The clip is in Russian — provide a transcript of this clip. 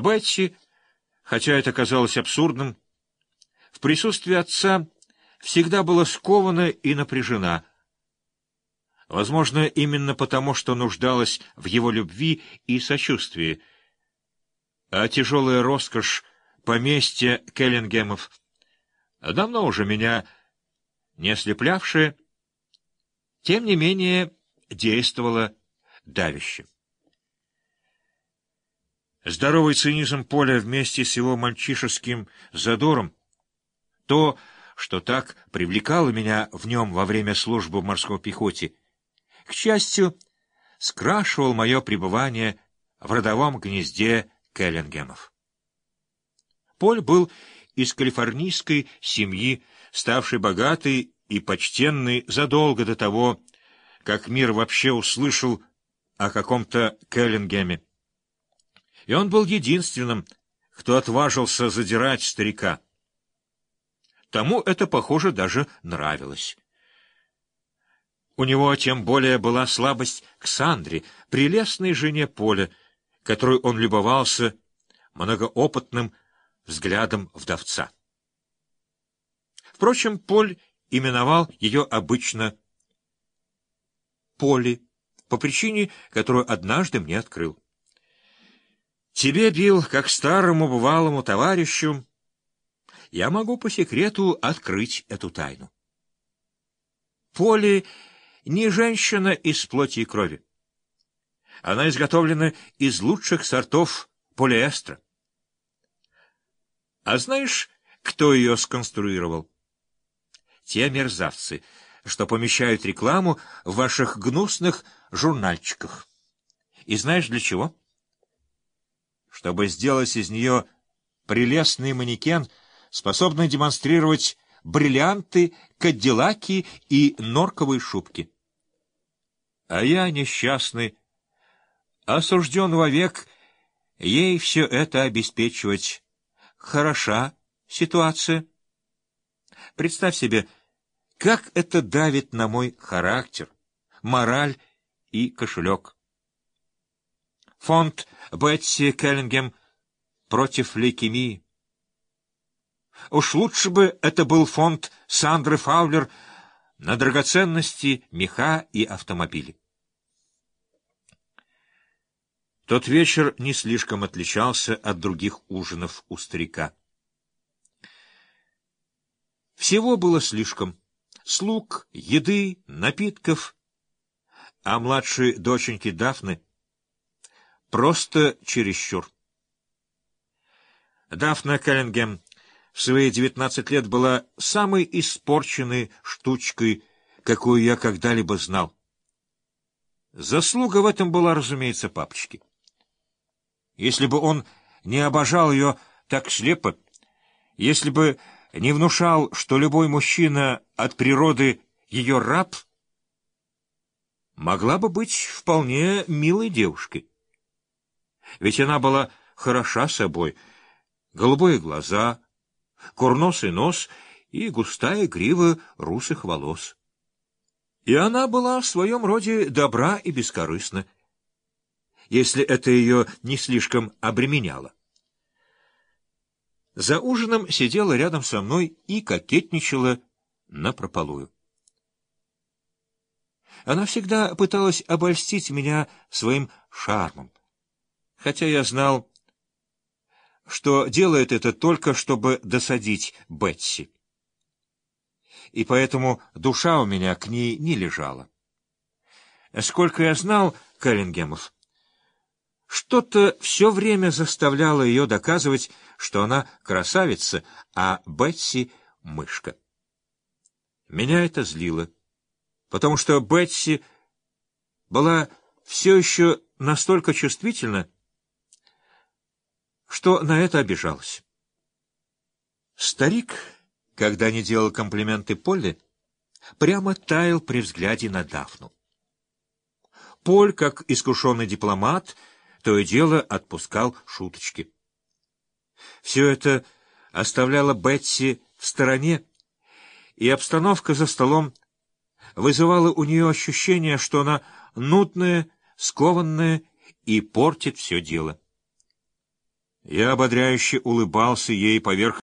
Бетси, хотя это казалось абсурдным, в присутствии отца всегда была скована и напряжена. Возможно, именно потому, что нуждалась в его любви и сочувствии. А тяжелая роскошь поместья Келлингемов, давно уже меня не ослеплявшая, тем не менее действовала давяще. Здоровый цинизм Поля вместе с его мальчишеским задором, то, что так привлекало меня в нем во время службы в морской пехоте, к счастью, скрашивал мое пребывание в родовом гнезде Келлингемов. Поль был из калифорнийской семьи, ставшей богатой и почтенной задолго до того, как мир вообще услышал о каком-то Келлингеме. И он был единственным, кто отважился задирать старика. Тому это, похоже, даже нравилось. У него тем более была слабость к Сандре, прелестной жене Поля, которой он любовался многоопытным взглядом вдовца. Впрочем, Поль именовал ее обычно Поли, по причине, которую однажды мне открыл. Тебе, Билл, как старому бывалому товарищу, я могу по секрету открыть эту тайну. Поли не женщина из плоти и крови. Она изготовлена из лучших сортов полиэстера. А знаешь, кто ее сконструировал? Те мерзавцы, что помещают рекламу в ваших гнусных журнальчиках. И знаешь для чего? Чтобы сделать из нее прелестный манекен, способный демонстрировать бриллианты, кадиллаки и норковые шубки. А я, несчастный, осужден вовек ей все это обеспечивать хороша ситуация. Представь себе, как это давит на мой характер, мораль и кошелек. Фонд Бетси Келлингем против лейкемии. Уж лучше бы это был фонд Сандры Фаулер на драгоценности, меха и автомобили. Тот вечер не слишком отличался от других ужинов у старика. Всего было слишком. Слуг, еды, напитков. А младшей доченьки Дафны просто чересчур. Дафна Келлингем в свои девятнадцать лет была самой испорченной штучкой, какую я когда-либо знал. Заслуга в этом была, разумеется, папочки. Если бы он не обожал ее так слепо, если бы не внушал, что любой мужчина от природы ее раб, могла бы быть вполне милой девушкой. Ведь она была хороша собой, голубые глаза, курносый нос и густая грива русых волос. И она была в своем роде добра и бескорыстна если это ее не слишком обременяло. За ужином сидела рядом со мной и кокетничала напропалую. Она всегда пыталась обольстить меня своим шармом, хотя я знал, что делает это только, чтобы досадить Бетси. И поэтому душа у меня к ней не лежала. Сколько я знал Каллингемов, что-то все время заставляло ее доказывать, что она красавица, а Бетси — мышка. Меня это злило, потому что Бетси была все еще настолько чувствительна, что на это обижалась. Старик, когда не делал комплименты Полли, прямо таял при взгляде на Дафну. Поль, как искушенный дипломат, — то и дело отпускал шуточки. Все это оставляло Бетси в стороне, и обстановка за столом вызывала у нее ощущение, что она нудная, скованная и портит все дело. Я ободряюще улыбался ей поверх